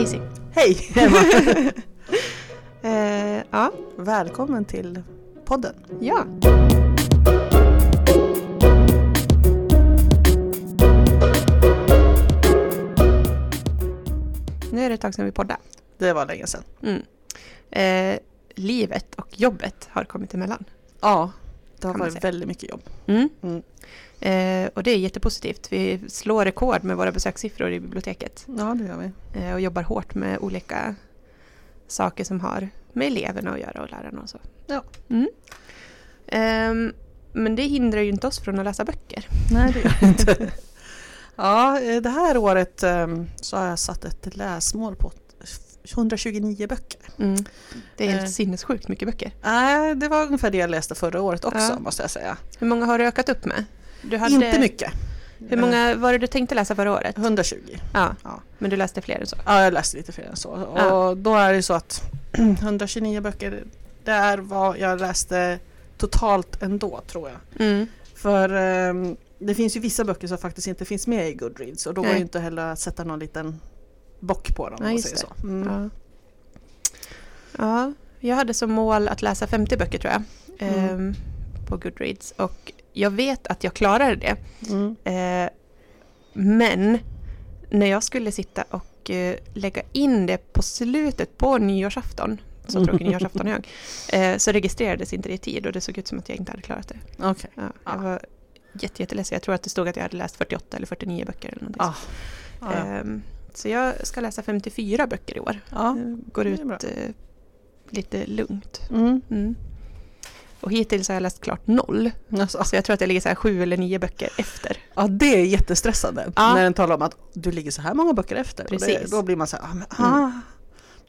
Kissy. Hej Emma! Eh, ja. Välkommen till podden. ja. Nu är det ett tag sedan vi poddade. Det var länge sedan. Mm. Eh, livet och jobbet har kommit emellan. Ja, det har varit väldigt mycket jobb. Mm. Mm. Eh, och det är jättepositivt. Vi slår rekord med våra besökssiffror i biblioteket. Ja, det gör vi. Eh, och jobbar hårt med olika saker som har med eleverna att göra och lärarna och så. Ja. Mm. Ehm, men det hindrar ju inte oss från att läsa böcker. Nej, det gör det inte. Ja, eh, det här året ehm, så har jag satt ett läsmål på 129 böcker. Mm. Det är helt Eh. sinnessjukt mycket böcker. Nej, det var ungefär det jag läste förra året också Ja. måste jag säga. Hur många har du ökat upp med? Hade, Inte mycket. Hur många var det du tänkte läsa förra året? 120. Ja, Ja. men du läste fler än så? Ja, jag läste lite fler än så. Och Ja. då är det så att 129 böcker, det är vad jag läste totalt ändå tror jag. Mm. För ehm, det finns ju vissa böcker som faktiskt inte finns med i Goodreads och då går det inte heller att sätta någon liten bock på dem. Ja, om man säger det. så. Mm. Ja. ja, jag hade som mål att läsa 50 böcker tror jag. Mm. ehm, På Goodreads. Och jag vet att jag klarade det. Mm. Eh, men när jag skulle sitta och eh, lägga in det på slutet på nyårsafton, så tråkig nyårsafton är jag, eh, så registrerades inte det i tid och det såg ut som att jag inte hade klarat det. Okej. Ja, jag Ja. var jätte, jätteledsen. Jag tror att det stod att jag hade läst 48 eller 49 böcker eller någonting. Ah. Ja, ja. Så jag ska läsa 54 böcker i år. ja. Går ut eh, lite lugnt. Mm. Mm. Och hittills har jag läst klart noll. Alltså, Så jag tror att jag ligger så här sju eller nio böcker efter. ja, det är jättestressande Ja. när den talar om att du ligger så här många böcker efter. Och Det, Precis. då blir man så här, ah, men, Mm. ah,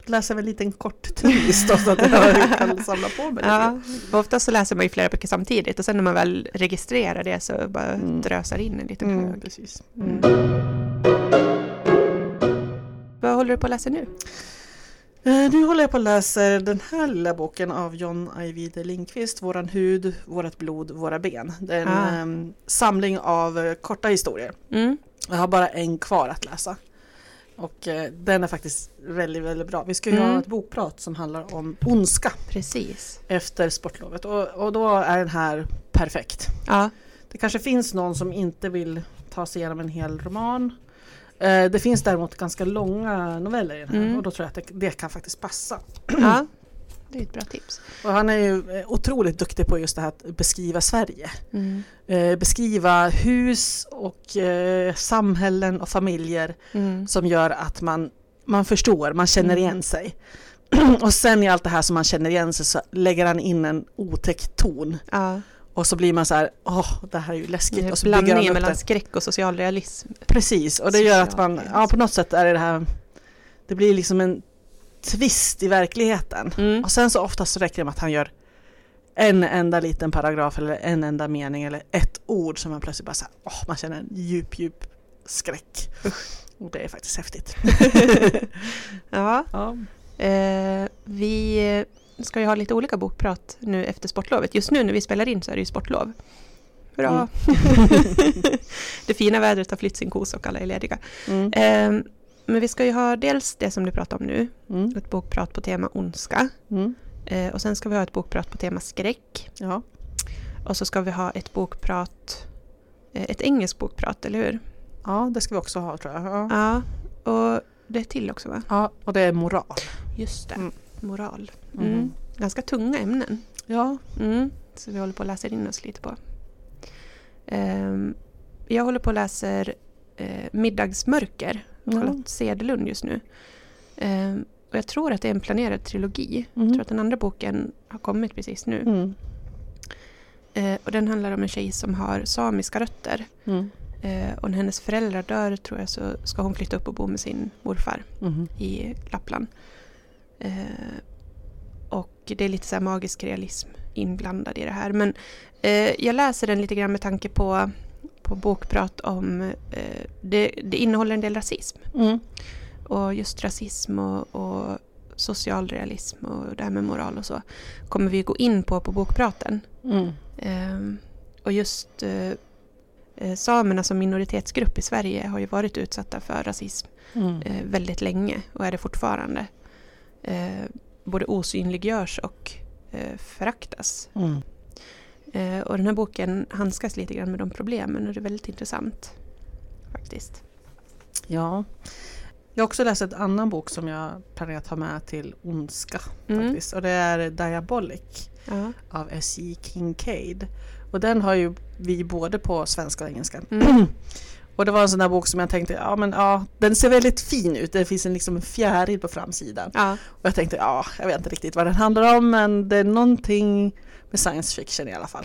då läser väl en liten kort twist då, så att jag kan samla på mig lite. Ja, och oftast så läser man ju flera böcker samtidigt och sen när man väl registrerar det så bara Mm. drösar in en liten Mm, hög. precis. Mm. Håller du på att läsa nu? Eh, Nu håller jag på att läsa den här lilla boken av John Ajvide Lindqvist, Våran hud, vårat blod, våra ben. Det är en Ah. ehm, samling av eh, korta historier. Mm. Jag har bara en kvar att läsa. Och eh, den är faktiskt väldigt, väldigt bra. Vi ska ju Mm. ha ett bokprat som handlar om ondska Precis. efter sportlovet och, och då är den här perfekt. Ja. Det kanske finns någon som inte vill ta sig igenom en hel roman. Eh, Det finns däremot ganska långa noveller i den här Mm. och då tror jag att det, det kan faktiskt passa. ja, det är ett bra tips. Och han är ju eh, otroligt duktig på just det här att beskriva Sverige. Mm. Eh, beskriva hus och eh, samhällen och familjer Mm. som gör att man, man förstår, man känner Mm. igen sig. och sen i allt det här som man känner igen sig så lägger han in en otäck ton. Ja. Och så blir man så här, åh det här är ju läskigt. Och så Blandningen mellan det. skräck och socialrealism. Precis, och det gör att man, ja på något sätt är det det här, det blir liksom en twist i verkligheten. Mm. Och sen så oftast så räcker det med att han gör en enda liten paragraf eller en enda mening eller ett ord som man plötsligt bara så här, åh, man känner en djup, djup skräck. Och det är faktiskt häftigt. Ja. ja. Eh, vi ska ju ha lite olika bokprat nu efter sportlovet. Just nu när vi spelar in så är det ju sportlov. Hurra! det fina vädret har flytt sin kos och alla är lediga. Mm. Eh, men vi ska ju ha dels det som du pratade om nu, Mm. ett bokprat på tema ondska. Mm. Eh, och sen ska vi ha ett bokprat på tema skräck. Ja. Och så ska vi ha ett bokprat, eh, ett engelskt bokprat, eller hur? ja, det ska vi också ha tror jag. Ja, Ja, och det är till också va? ja och det är moral. Just det, Mm. Moral. Mm. Mm. Ganska tunga ämnen. Ja. Mm, så vi håller på att läsa in oss lite på. Ehm, jag håller på att läsa eh, Middagsmörker. Charlotte Cederlund just nu. Ehm, och jag tror att det är en planerad trilogi. Jag Mm. tror att den andra boken har kommit precis nu. Mm. Eh, och den handlar om en tjej som har samiska rötter. Mm. Eh, och när hennes föräldrar dör tror jag så ska hon flytta upp och bo med sin morfar Mm. i Lappland. Eh, och det är lite så magisk realism inblandad i det här. Men eh, jag läser den lite grann med tanke på, på bokprat om eh, det, det innehåller en del rasism. Mm. Och just rasism och, och socialrealism och det här med moral och så kommer vi gå in på på bokpraten. Mm. Ehm, och just eh, Eh, samerna som minoritetsgrupp i Sverige har ju varit utsatta för rasism Mm. eh, väldigt länge och är det fortfarande. Eh, både osynliggörs och eh, föraktas. Mm. Eh, och den här boken handskas lite grann med de problemen och det är väldigt intressant. Faktiskt. Ja. Jag har också läst en annan bok som jag planerar att ta med till ondska. Mm. Faktiskt. Och det är Diabolic Ja. av S.J. Kincaid. Och den har ju vi både på svenska och engelska. Mm. Och det var en sån där bok som jag tänkte, ja men ja, den ser väldigt fin ut. Det finns en, liksom en fjäril på framsidan. Ja. Och jag tänkte, ja, jag vet inte riktigt vad den handlar om men det är någonting med science fiction i alla fall.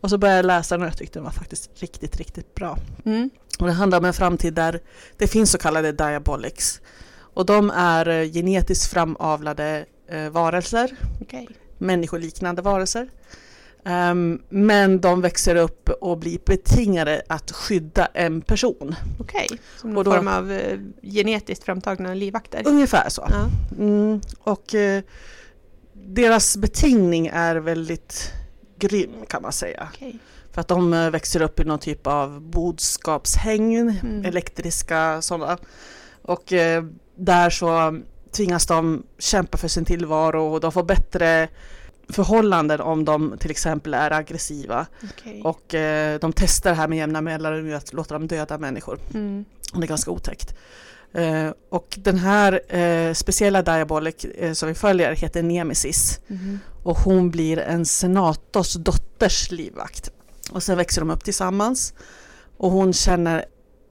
Och så började jag läsa den och jag tyckte den var faktiskt riktigt, riktigt bra. Mm. Och det handlar om en framtid där det finns så kallade diabolics. Och de är eh, genetiskt framavlade eh, varelser, Okej. människoliknande varelser. Ehm, men de växer upp och blir betingade att skydda en person. Okej. Som någon då- form av eh, genetiskt framtagna livvakter. Ungefär så. Ja. Mm, och eh, deras betingning är väldigt grym kan man säga. Okej. För att de eh, växer upp i någon typ av bodskapshägn, Mm. elektriska sådana. Och där så tvingas de kämpa för sin tillvaro och de får bättre förhållanden om de till exempel är aggressiva. Okej. Och eh, de testar det här med jämna mellanrum att låta dem döda människor. Mm. Det är ganska otäckt. Eh, och den här eh, speciella Diabolic eh, som vi följer heter Nemesis. Mhm. Och hon blir en senators dotters livvakt. Och sen växer de upp tillsammans. Och hon känner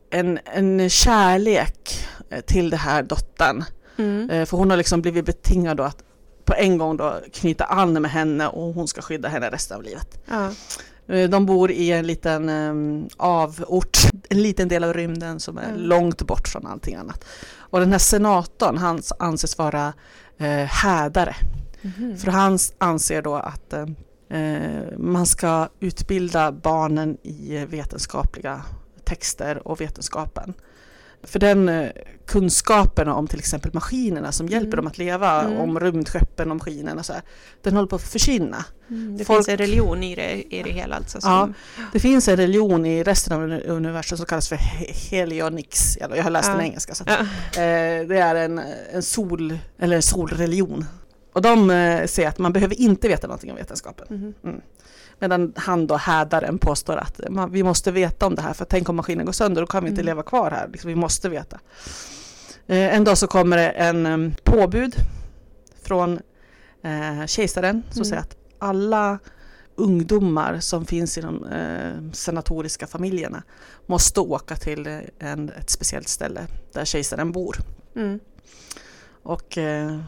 en, en kärlek eh, till det här dottern. Mm. Eh, för hon har liksom blivit betingad då att på en gång då knyta an med henne och hon ska skydda henne resten av livet. Ja. Eh, De bor i en liten um, avort, en liten del av rymden som är Mm. långt bort från allting annat. Och den här senatorn, han anses vara eh, hädare. Mhm. För han anser då att eh, man ska utbilda barnen i vetenskapliga texter och vetenskapen. För den eh, kunskapen om till exempel maskinerna som hjälper Mm. dem att leva, Mm. om rymdskeppen och maskinerna och så här, den håller på att försvinna. Mm. Det Folk- finns en religion i det, i det hela alltså. Som, Ja, det finns en religion i resten av uni- universum som kallas för he- Helionix. Jag har läst Ja. den engelska. Så att, Ja. eh, det är en, en sol, eller en solreligion. Och de eh, säger att man behöver inte veta någonting om vetenskapen. Mhm. Medan han då hädaren påstår att man, vi måste veta om det här för tänk om maskinen går sönder då kan vi inte Mm. leva kvar här. Liksom, vi måste veta. Eh, en dag så kommer det en eh, påbud från eh, kejsaren som Mm. säger att alla ungdomar som finns i de eh, senatoriska familjerna måste åka till eh, en, ett speciellt ställe där kejsaren bor. Mm. Och eh,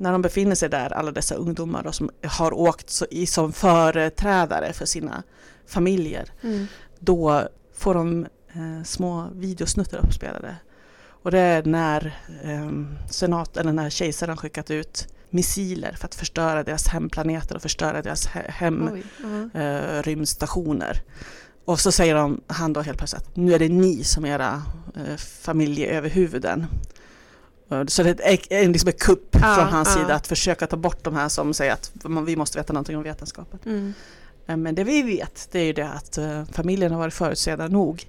när de befinner sig där, alla dessa ungdomar då, som har åkt så, i, som företrädare för sina familjer, Mm. då får de eh, små videosnuttar uppspelade. Och det är när eh, senat, eller när kejsaren skickat ut missiler för att förstöra deras hemplaneter och förstöra deras he- hem, Oj. Ja. eh, rymdstationer. Och så säger de, han då helt plötsligt att nu är det ni som är era eh, familjeöverhuvuden. Eh, Så det är en, liksom en kupp Ja, från hans ja. sida att försöka ta bort de här som säger att vi måste veta någonting om vetenskapen. Mm. Eh, Men det vi vet det är ju det att eh, familjen har varit förutsedda nog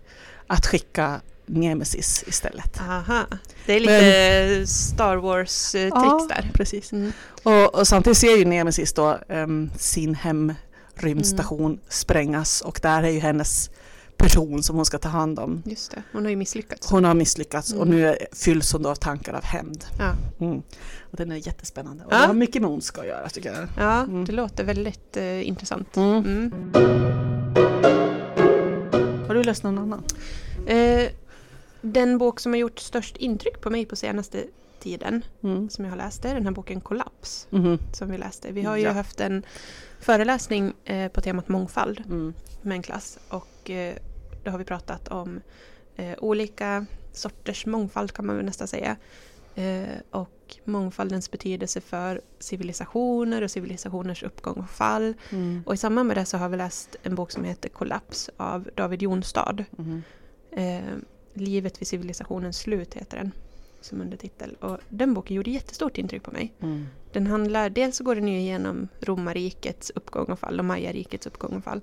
att skicka Nemesis istället. Aha. Det är lite Star Wars-tricks Ja. där. Precis. Mm. Och, och samtidigt ser ju Nemesis då em, sin hemrymdstation Mm. sprängas och där är ju hennes person som hon ska ta hand om. Just det, hon har ju misslyckats. Hon har misslyckats och Mm. nu är- fylls hon då av tankar av hämnd. Ja. Mm. Och den är jättespännande och Ja. det har mycket med ondska att göra tycker jag. Ja, Mm. det låter väldigt eh, intressant. Mm. Mm. Har du läst någon annan? Eh, den bok som har gjort störst intryck på mig på senaste tiden, Mm. som jag har läst, är den här boken Kollaps, Mhm. som vi läste. Vi har ju Ja. haft en föreläsning eh, på temat mångfald Mm. med en klass och eh, då har vi pratat om eh, olika sorters mångfald kan man väl nästan säga. Eh, och mångfaldens betydelse för civilisationer och civilisationers uppgång och fall. Mm. Och i samband med det så har vi läst en bok som heter Kollaps av David Jonstad. Mhm. Eh, Livet vid civilisationens slut heter den som undertitel. Och den boken gjorde jättestort intryck på mig. Mm. Den handlar, dels så går den ju igenom romarrikets uppgång och fall och majarikets uppgång och fall.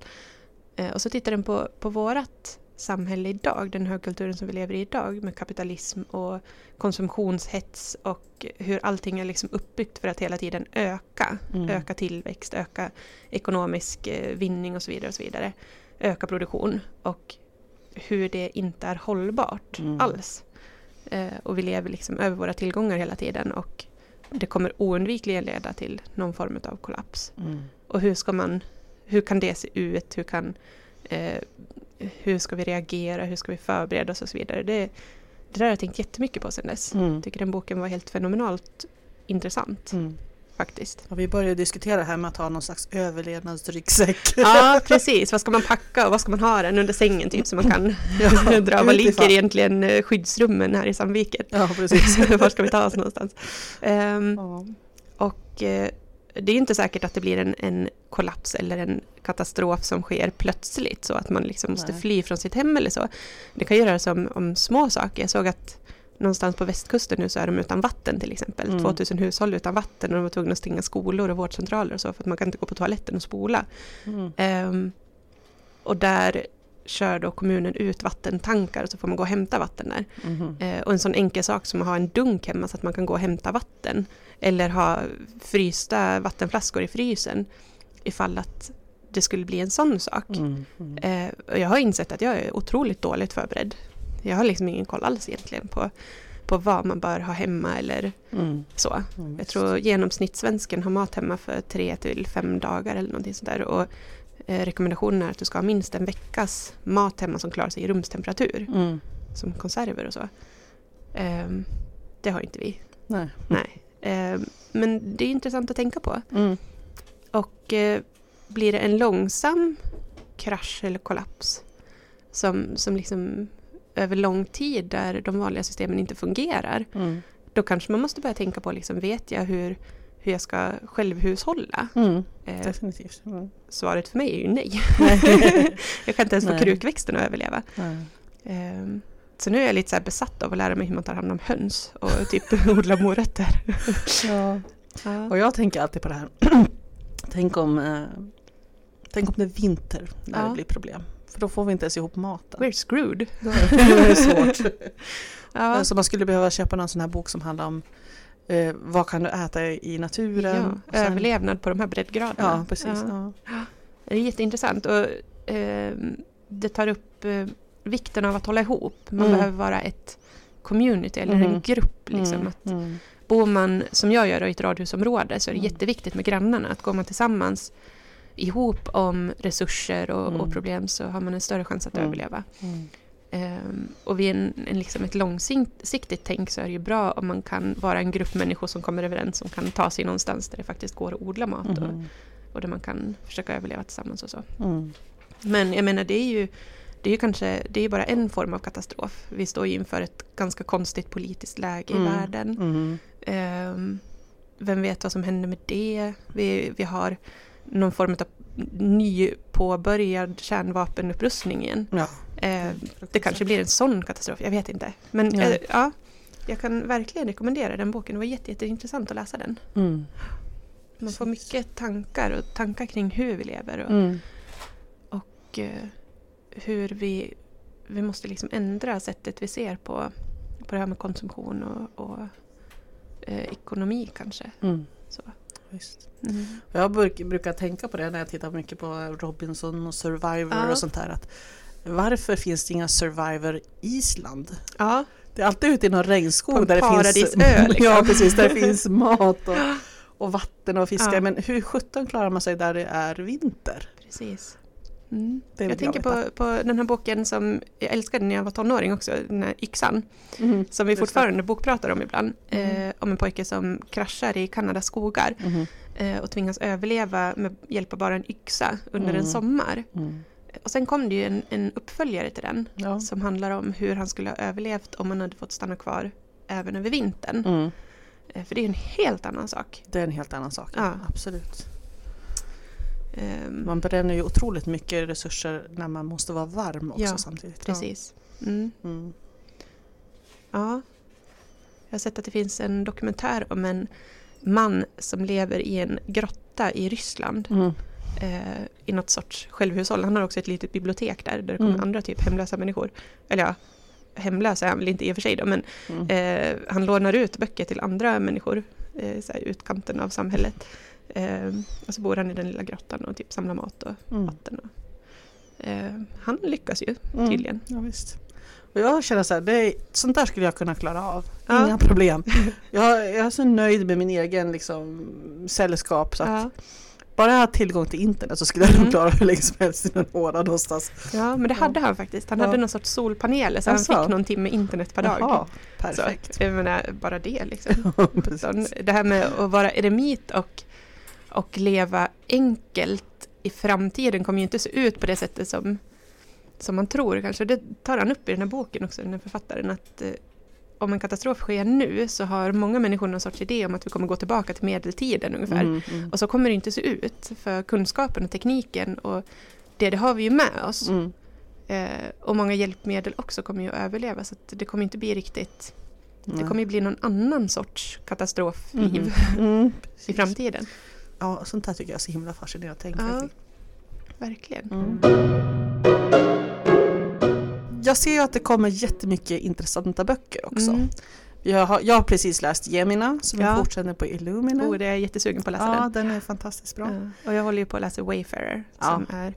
Eh, och så tittar den på, på vårat samhälle idag, den högkulturen som vi lever i idag med kapitalism och konsumtionshets och hur allting är liksom uppbyggt för att hela tiden öka. Mm. Öka tillväxt, öka ekonomisk eh, vinning och så vidare. och så vidare. Öka produktion och hur det inte är hållbart Mm. alls. Eh, och vi lever liksom över våra tillgångar hela tiden och det kommer oundvikligen leda till någon form av kollaps. Mm. Och hur ska man, hur kan det se ut? Hur kan, eh, hur ska vi reagera? Hur ska vi förbereda oss och så vidare? Det, det där har jag tänkt jättemycket på sedan dess. Mm. Jag tycker den boken var helt fenomenalt intressant Mm. faktiskt. Och vi började diskutera det här med att ha någon slags överlevnadsryggsäck. Ja, precis. Vad ska man packa och vad ska man ha den under sängen typ så man kan Ja, dra. Vad ligger egentligen eh, skyddsrummen här i Sandviken? Ja, precis. Var ska vi ta oss någonstans? Ehm, Ja. Och eh, det är inte säkert att det blir en, en kollaps eller en katastrof som sker plötsligt så att man liksom måste fly från sitt hem eller så. Det kan ju röra sig om, om små saker. Jag såg att någonstans på västkusten nu så är de utan vatten till exempel. Mm. 2000 hushåll utan vatten och de var tvungna att stänga skolor och vårdcentraler och så för att man kan inte gå på toaletten och spola. Mm. Ehm, och där kör då kommunen ut vattentankar och så får man gå och hämta vatten där. Mhm. Eh, och en sån enkel sak som att ha en dunk hemma så att man kan gå och hämta vatten. Eller ha frysta vattenflaskor i frysen ifall att det skulle bli en sån sak. Mm. Mm. Eh, jag har insett att jag är otroligt dåligt förberedd. Jag har liksom ingen koll alls egentligen på, på vad man bör ha hemma eller Mm. så. Mm, Jag tror genomsnittssvensken har mat hemma för tre till fem dagar eller någonting sånt där. Och eh, rekommendationen är att du ska ha minst en veckas mat hemma som klarar sig i rumstemperatur. Mm. Som konserver och så. Ehm, det har inte vi. Nej. Nej. Ehm, men det är intressant att tänka på. Mm. Och eh, blir det en långsam krasch eller kollaps som, som liksom över lång tid där de vanliga systemen inte fungerar. Mm. Då kanske man måste börja tänka på, liksom, vet jag hur, hur jag ska självhushålla? Mm. Eh, Definitivt. Mm. svaret för mig är ju nej. Jag kan inte ens få krukväxten att överleva. Nej. Så nu är jag lite så besatt av att lära mig hur man tar hand om höns och typ odla morötter. Ja. Ja. Och jag tänker alltid på det här. tänk, om, eh, tänk om det är vinter när Ja. det blir problem. För då får vi inte ens ihop maten. We're screwed. Då är det svårt. Ja. Så man skulle behöva köpa någon sån här bok som handlar om eh, vad kan du äta i naturen? Ja, sen- överlevnad på de här breddgraderna. Ja, precis. Ja. Det är jätteintressant och ehm, det tar upp eh, vikten av att hålla ihop. Man Mm. behöver vara ett community eller en Mhm. grupp. Liksom. Mm, Att mm, bor man, som jag gör, i ett radhusområde så är det Mm. jätteviktigt med grannarna. Att går man tillsammans ihop om resurser och, Mm. och problem så har man en större chans att Mm. överleva. mm. Ehm, och vid en, en, liksom ett långsiktigt tänk så är det ju bra om man kan vara en grupp människor som kommer överens som kan ta sig någonstans där det faktiskt går att odla mat och, och där man kan försöka överleva tillsammans och så. Mm. Men jag menar det är ju det är ju kanske det är bara en form av katastrof. Vi står ju inför ett ganska konstigt politiskt läge Mm. i världen. Mm. Ehm, vem vet vad som händer med det? Vi, vi har någon form av ny påbörjad kärnvapenupprustning igen. Ja. Ehm, det kanske blir en sån katastrof, jag vet inte. Men Ja. eh, ja, jag kan verkligen rekommendera den boken. Det var jätte, jätteintressant att läsa den. Mm. Man får mycket tankar och tankar kring hur vi lever och, Mm. och eh, hur vi, vi måste liksom ändra sättet vi ser på, på det här med konsumtion och, och eh, ekonomi kanske. Mm. Så. Mm. Jag bruk, brukar tänka på det när jag tittar mycket på Robinson och Survivor Ja. och sånt här. Att varför finns det inga Survivor Island? Ja, Det är alltid ute i någon regnskog där det finns liksom. Ja, precis. Där det finns mat och, och vatten och fiskar. Ja. Men hur sjutton klarar man sig där det är vinter? precis. Mm. Jag tänker på, på den här boken som jag älskade när jag var tonåring också, den här Yxan, Mhm. som vi fortfarande bokpratar om ibland. Mm. Eh, om en pojke som kraschar i Kanadas skogar Mhm. eh, och tvingas överleva med hjälp av bara en yxa under en Mm. sommar. Mm. Och sen kom det ju en, en uppföljare till den Ja. som handlar om hur han skulle ha överlevt om han hade fått stanna kvar även över vintern. Mm. Eh, för det är en helt annan sak. Det är en helt annan sak. Ja. Absolut. Ehm, Man bränner ju otroligt mycket resurser när man måste vara varm också Ja, samtidigt. precis. Mm. Mm. Ja. Jag har sett att det finns en dokumentär om en man som lever i en grotta i Ryssland. Mm. eh, i något sorts självhushåll. Han har också ett litet bibliotek där, där det kommer Mm. andra typ hemlösa människor. Eller ja, hemlösa är han väl inte i och för sig då, men Mm. eh, han lånar ut böcker till andra människor, eh, här, utkanten av samhället. Eh, och så bor han i den lilla grottan och typ samlar mat och Mm. vatten. Och, eh, han lyckas ju Mm. tydligen. Ja, visst. Och jag känner så här, det är, sånt där skulle jag kunna klara av. Ja. Inga problem. Jag, jag är så nöjd med min egen liksom, sällskap så Ja. bara jag har tillgång till internet så skulle jag nog Mm. klara hur länge som helst i en håla någonstans. ja, men det hade han faktiskt. Han Ja. hade någon sorts solpaneler så han Jaså? fick någon timme internet per dag. Jaha, Så, perfekt. jag menar, bara det liksom. Det här med att vara eremit och, och leva enkelt i framtiden kommer ju inte se ut på det sättet som, som man tror kanske. Det tar han upp i den här boken också, den här författaren, att eh, om en katastrof sker nu så har många människor någon sorts idé om att vi kommer gå tillbaka till medeltiden ungefär. Mm, mm. Och så kommer det inte se ut, för kunskapen och tekniken och det, det har vi ju med oss. Mm. Eh, och många hjälpmedel också kommer ju att överleva så att det kommer inte bli riktigt det kommer ju bli någon annan sorts katastrofliv Mhm. Mm, i framtiden. Ja, sånt här tycker jag är så himla fascinerande att tänka Ja. Verkligen. Mm. Jag ser ju att det kommer jättemycket intressanta böcker också. Mm. Jag, har, jag har precis läst Gemina som Ja. fortsätter på Illumina. Oh, det är jag jättesugen på att läsa ja, den. den är fantastiskt bra. Ja. Och jag håller ju på att läsa Wayfarer som är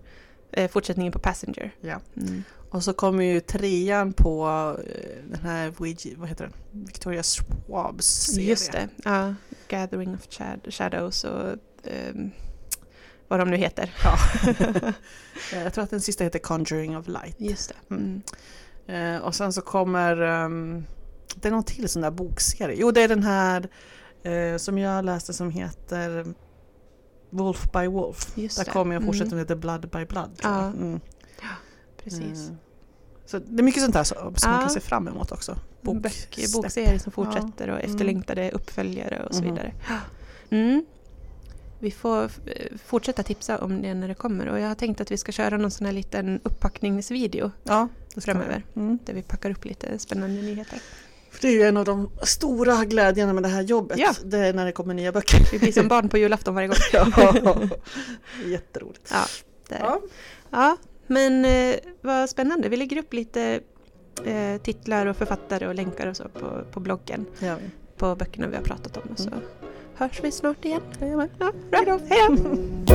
eh, fortsättningen på Passenger. Ja. Mm. Och så kommer ju trean på eh, den här vad heter den? Victoria Schwabs serie. Just det. Ja. Gathering of Shad- Shadows och vad de nu heter. Ja. Eh, jag tror att den sista heter Conjuring of Light. Just det. Mm. Eh, och sen så kommer ehm, det är någon till sån där bokserie. Jo, det är den här eh, som jag läste som heter Wolf by Wolf. Just Där det. kommer jag fortsätta Mm. med The Blood by Blood. Ja. Mm. Precis. Eh, Så det är mycket sånt här som som man Ja. kan se fram emot också. Bok- Böcker, bokserier som fortsätter och Mm. efterlängtade uppföljare och så Mhm. vidare. Mm. Vi får eh, fortsätta tipsa om det när det kommer och jag har tänkt att vi ska köra någon sån här liten uppackningsvideo Ja, framöver. Mm. där vi packar upp lite spännande nyheter. För det är ju en av de stora glädjerna med det här jobbet. Ja. Det är när det kommer nya böcker. Vi blir som barn på julafton varje gång. ja. Jätteroligt. Ja, det. Ja. Ja, men eh, vad spännande. Vi lägger upp lite eh, titlar och författare och länkar och så på, på bloggen vi. på böckerna vi har pratat om. Och så Mm. Hörs vi snart igen. Ja. Hej då!